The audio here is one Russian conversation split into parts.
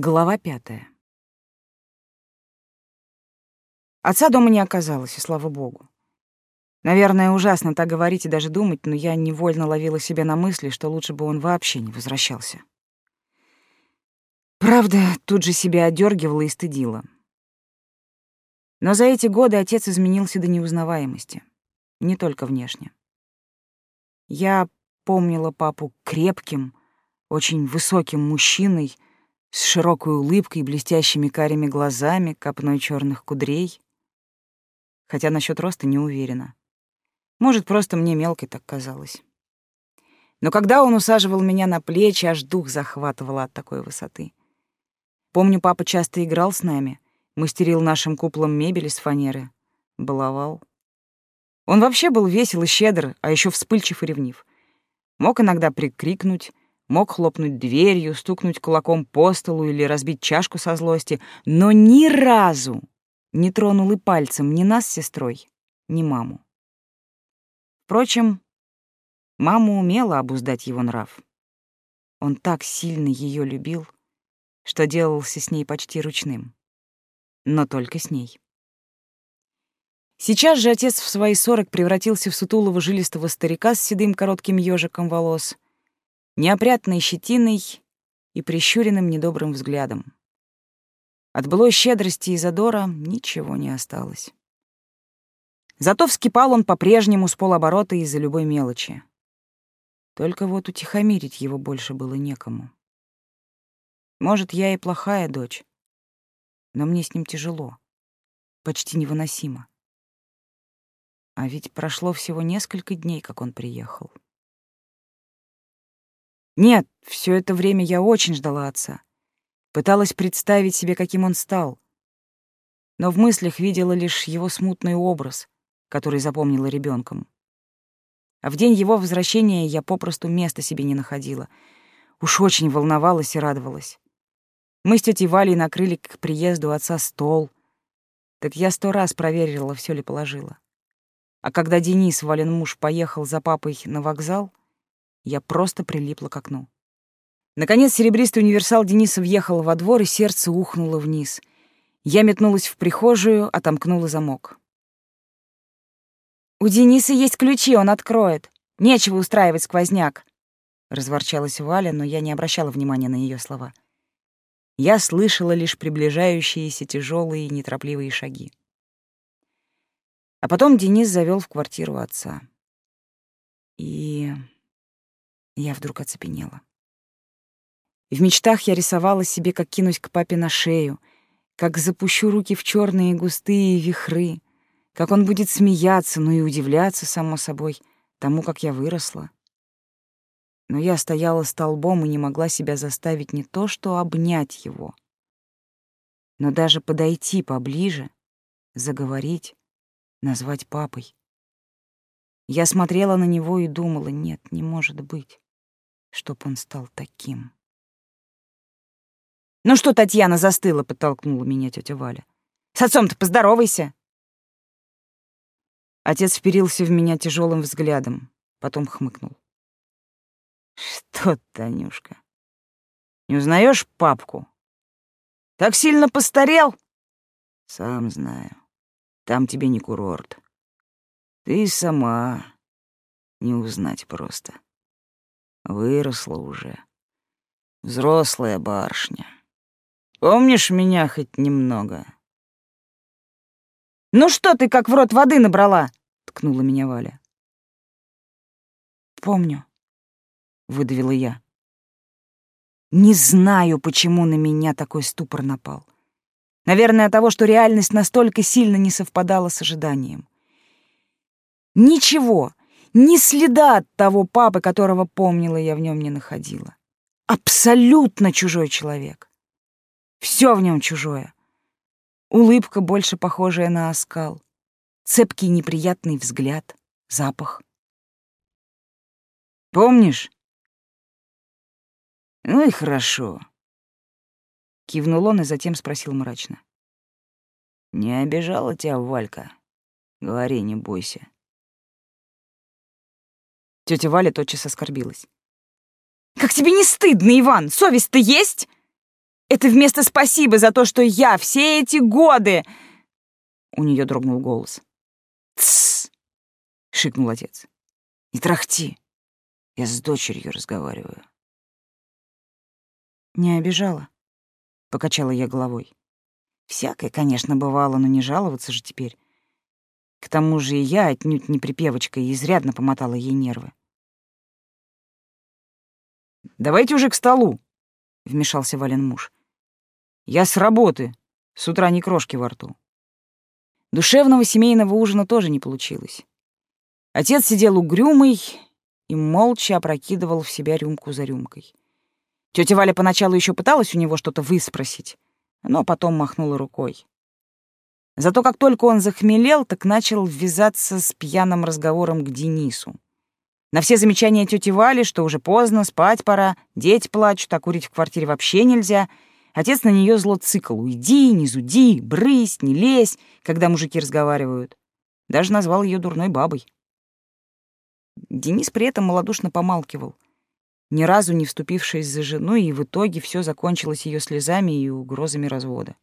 Глава пятая. Отца дома не оказалось, и слава богу. Наверное, ужасно так говорить и даже думать, но я невольно ловила себя на мысли, что лучше бы он вообще не возвращался. Правда, тут же себя одергивала и стыдила. Но за эти годы отец изменился до неузнаваемости, не только внешне. Я помнила папу крепким, очень высоким мужчиной — с широкой улыбкой, блестящими карими глазами, копной черных кудрей. Хотя насчет роста не уверена. Может, просто мне мелкой так казалось. Но когда он усаживал меня на плечи, аж дух захватывало от такой высоты. Помню, папа часто играл с нами, мастерил нашим куплам мебель из фанеры, баловал. Он вообще был весел и щедр, а еще вспыльчив и ревнив. Мог иногда прикрикнуть, Мог хлопнуть дверью, стукнуть кулаком по столу или разбить чашку со злости, но ни разу не тронул и пальцем ни нас с сестрой, ни маму. Впрочем, мама умела обуздать его нрав. Он так сильно ее любил, что делался с ней почти ручным. Но только с ней. Сейчас же отец в свои сорок превратился в сутулого жилистого старика с седым коротким ежиком волос — неопрятной щетиной и прищуренным недобрым взглядом. От былой щедрости и задора ничего не осталось. Зато вскипал он по-прежнему с полоборота из-за любой мелочи. Только вот утихомирить его больше было некому. Может, я и плохая дочь, но мне с ним тяжело, почти невыносимо. А ведь прошло всего несколько дней, как он приехал. Нет, все это время я очень ждала отца. Пыталась представить себе, каким он стал. Но в мыслях видела лишь его смутный образ, который запомнила ребенком. А в день его возвращения я попросту места себе не находила. Уж очень волновалась и радовалась. Мы с тетей Валей накрыли к приезду отца стол. Так я сто раз проверила, все ли положила. А когда Денис, Вален муж, поехал за папой на вокзал, я просто прилипла к окну. Наконец серебристый универсал Дениса въехал во двор, и сердце ухнуло вниз. Я метнулась в прихожую, отомкнула замок. «У Дениса есть ключи, он откроет. Нечего устраивать сквозняк», — разворчалась Валя, но я не обращала внимания на ее слова. Я слышала лишь приближающиеся тяжелые и неторопливые шаги. А потом Денис завел в квартиру отца. И я вдруг оцепенела. В мечтах я рисовала себе, как кинусь к папе на шею, как запущу руки в черные густые вихры, как он будет смеяться, ну и удивляться, само собой, тому, как я выросла. Но я стояла столбом и не могла себя заставить не то что обнять его, но даже подойти поближе, заговорить, назвать папой. Я смотрела на него и думала, нет, не может быть чтоб он стал таким. «Ну что, Татьяна застыла?» — подтолкнула меня тетя Валя. «С отцом-то поздоровайся!» Отец вперился в меня тяжелым взглядом, потом хмыкнул. «Что, Танюшка, не узнаешь папку? Так сильно постарел?» «Сам знаю. Там тебе не курорт. Ты сама не узнать просто». Выросла уже. Взрослая барышня. Помнишь меня хоть немного? «Ну что ты, как в рот воды набрала?» — ткнула меня Валя. «Помню», — выдавила я. Не знаю, почему на меня такой ступор напал. Наверное, от того, что реальность настолько сильно не совпадала с ожиданием. Ничего, ни следа от того папы, которого помнила, я в нем не находила. Абсолютно чужой человек. Все в нем чужое. Улыбка, больше похожая на оскал. Цепкий неприятный взгляд, запах. «Помнишь?» «Ну и хорошо», — кивнул он и затем спросил мрачно. «Не обижала тебя Валька? Говори, не бойся». Тетя Валя тотчас оскорбилась. «Как тебе не стыдно, Иван? Совесть-то есть?» Это вместо спасибо за то, что я все эти годы...» У нее дрогнул голос. «Тссс!» — шикнул отец. «Не трахти. Я с дочерью разговариваю». «Не обижала?» — покачала я головой. «Всякое, конечно, бывало, но не жаловаться же теперь. К тому же и я отнюдь не припевочка и изрядно помотала ей нервы. «Давайте уже к столу», — вмешался Вален муж. «Я с работы. С утра ни крошки во рту». Душевного семейного ужина тоже не получилось. Отец сидел угрюмый и молча опрокидывал в себя рюмку за рюмкой. Тетя Валя поначалу еще пыталась у него что-то выспросить, но потом махнула рукой. Зато как только он захмелел, так начал ввязаться с пьяным разговором к Денису. На все замечания тети Вали, что уже поздно, спать пора, дети плачут, а курить в квартире вообще нельзя, отец на нее зло цикл «Уйди, не зуди, брысь, не лезь», когда мужики разговаривают. Даже назвал ее дурной бабой. Денис при этом малодушно помалкивал, ни разу не вступившись за жену, и в итоге все закончилось ее слезами и угрозами развода.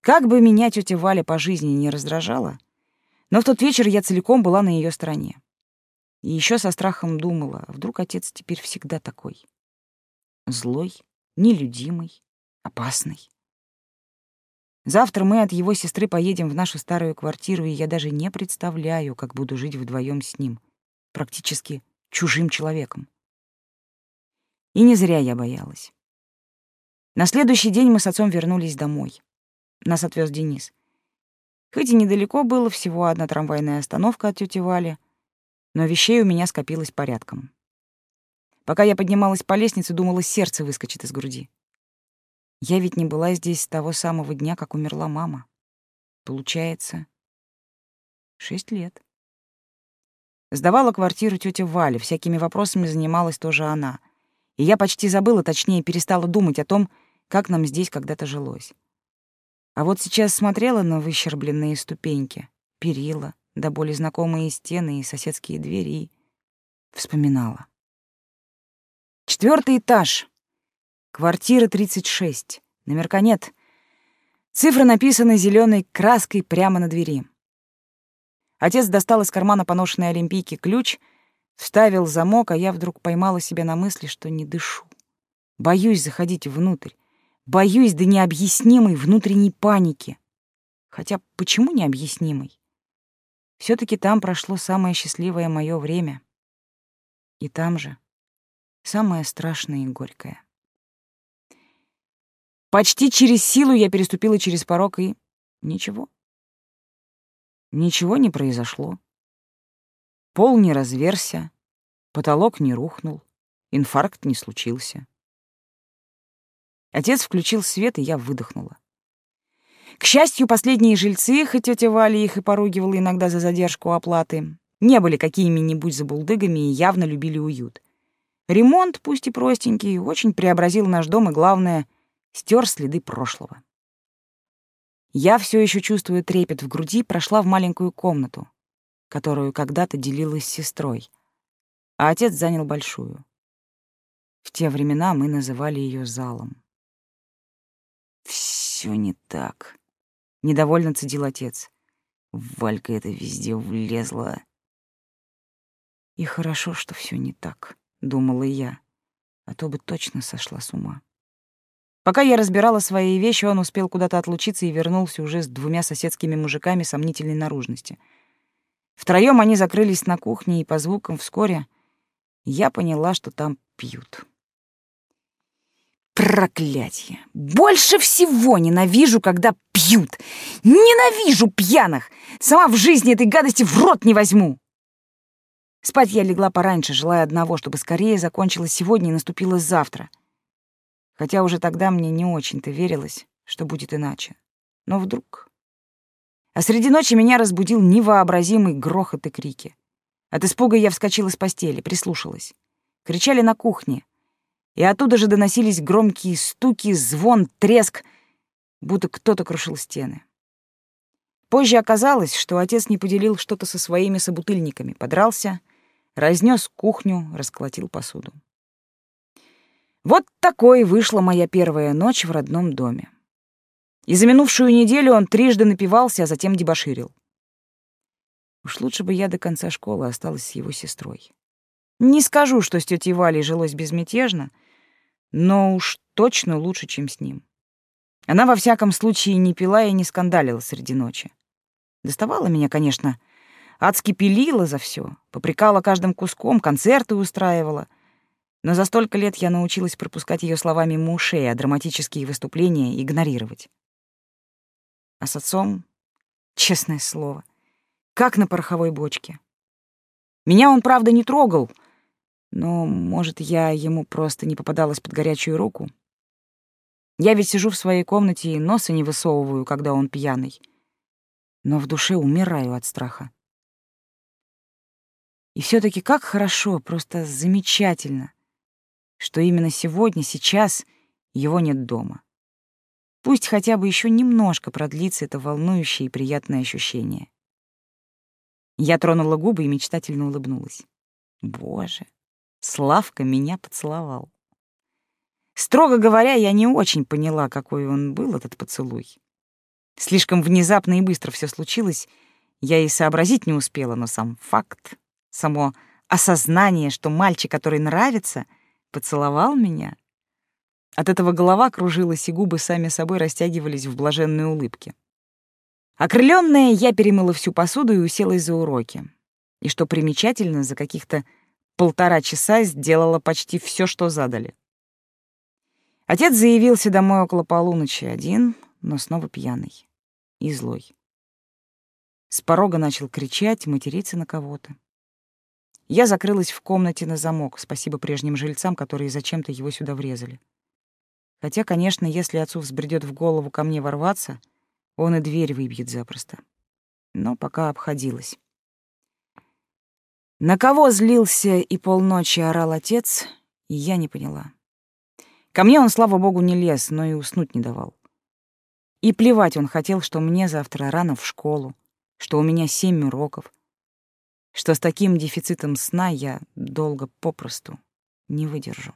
Как бы меня тетя Валя по жизни не раздражала, но в тот вечер я целиком была на ее стороне. И еще со страхом думала, а вдруг отец теперь всегда такой. Злой, нелюдимый, опасный. Завтра мы от его сестры поедем в нашу старую квартиру, и я даже не представляю, как буду жить вдвоем с ним, практически чужим человеком. И не зря я боялась. На следующий день мы с отцом вернулись домой. Нас отвез Денис. Хоть и недалеко было, всего одна трамвайная остановка от тети Вали — но вещей у меня скопилось порядком. Пока я поднималась по лестнице, думала, сердце выскочит из груди. Я ведь не была здесь с того самого дня, как умерла мама. Получается, шесть лет. Сдавала квартиру тетя Валя, всякими вопросами занималась тоже она. И я почти забыла, точнее, перестала думать о том, как нам здесь когда-то жилось. А вот сейчас смотрела на выщербленные ступеньки, перила, до боли знакомые стены и соседские двери, и вспоминала. Четвертый этаж. Квартира 36. Номерка нет. Цифры написаны зеленой краской прямо на двери. Отец достал из кармана поношенной олимпийки ключ, вставил замок, а я вдруг поймала себя на мысли, что не дышу. Боюсь заходить внутрь. Боюсь до необъяснимой внутренней паники. Хотя почему необъяснимой? Все таки там прошло самое счастливое мое время. И там же самое страшное и горькое. Почти через силу я переступила через порог, и ничего. Ничего не произошло. Пол не разверся, потолок не рухнул, инфаркт не случился. Отец включил свет, и я выдохнула. К счастью, последние жильцы, хоть тетя Валя их и поругивала иногда за задержку оплаты, не были какими-нибудь забулдыгами и явно любили уют. Ремонт, пусть и простенький, очень преобразил наш дом и, главное, стер следы прошлого. Я все еще чувствую трепет в груди, прошла в маленькую комнату, которую когда-то делилась с сестрой, а отец занял большую. В те времена мы называли ее залом. Все не так. Недовольно цедил отец. Валька это везде влезла. И хорошо, что все не так, думала я, а то бы точно сошла с ума. Пока я разбирала свои вещи, он успел куда-то отлучиться и вернулся уже с двумя соседскими мужиками сомнительной наружности. Втроем они закрылись на кухне, и по звукам вскоре я поняла, что там пьют. Проклятье! Больше всего ненавижу, когда пьют. Ненавижу пьяных! Сама в жизни этой гадости в рот не возьму. Спать я легла пораньше, желая одного, чтобы скорее закончилось сегодня и наступило завтра. Хотя уже тогда мне не очень-то верилось, что будет иначе. Но вдруг... А среди ночи меня разбудил невообразимый грохот и крики. От испуга я вскочила с постели, прислушалась. Кричали на кухне и оттуда же доносились громкие стуки, звон, треск, будто кто-то крушил стены. Позже оказалось, что отец не поделил что-то со своими собутыльниками, подрался, разнес кухню, расколотил посуду. Вот такой вышла моя первая ночь в родном доме. И за минувшую неделю он трижды напивался, а затем дебоширил. Уж лучше бы я до конца школы осталась с его сестрой. Не скажу, что с тетей Валей жилось безмятежно, но уж точно лучше, чем с ним. Она во всяком случае не пила и не скандалила среди ночи. Доставала меня, конечно, адски пилила за все, попрекала каждым куском, концерты устраивала. Но за столько лет я научилась пропускать ее словами мимо ушей, а драматические выступления игнорировать. А с отцом, честное слово, как на пороховой бочке. Меня он, правда, не трогал, но, может, я ему просто не попадалась под горячую руку. Я ведь сижу в своей комнате и носа не высовываю, когда он пьяный. Но в душе умираю от страха. И все таки как хорошо, просто замечательно, что именно сегодня, сейчас его нет дома. Пусть хотя бы еще немножко продлится это волнующее и приятное ощущение. Я тронула губы и мечтательно улыбнулась. Боже, Славка меня поцеловал. Строго говоря, я не очень поняла, какой он был, этот поцелуй. Слишком внезапно и быстро все случилось, я и сообразить не успела, но сам факт, само осознание, что мальчик, который нравится, поцеловал меня. От этого голова кружилась, и губы сами собой растягивались в блаженной улыбке. Окрыленная, я перемыла всю посуду и уселась за уроки. И что примечательно, за каких-то полтора часа сделала почти все, что задали. Отец заявился домой около полуночи один, но снова пьяный и злой. С порога начал кричать, материться на кого-то. Я закрылась в комнате на замок, спасибо прежним жильцам, которые зачем-то его сюда врезали. Хотя, конечно, если отцу взбредет в голову ко мне ворваться, он и дверь выбьет запросто. Но пока обходилась. На кого злился и полночи орал отец, я не поняла. Ко мне он, слава богу, не лез, но и уснуть не давал. И плевать он хотел, что мне завтра рано в школу, что у меня семь уроков, что с таким дефицитом сна я долго попросту не выдержу.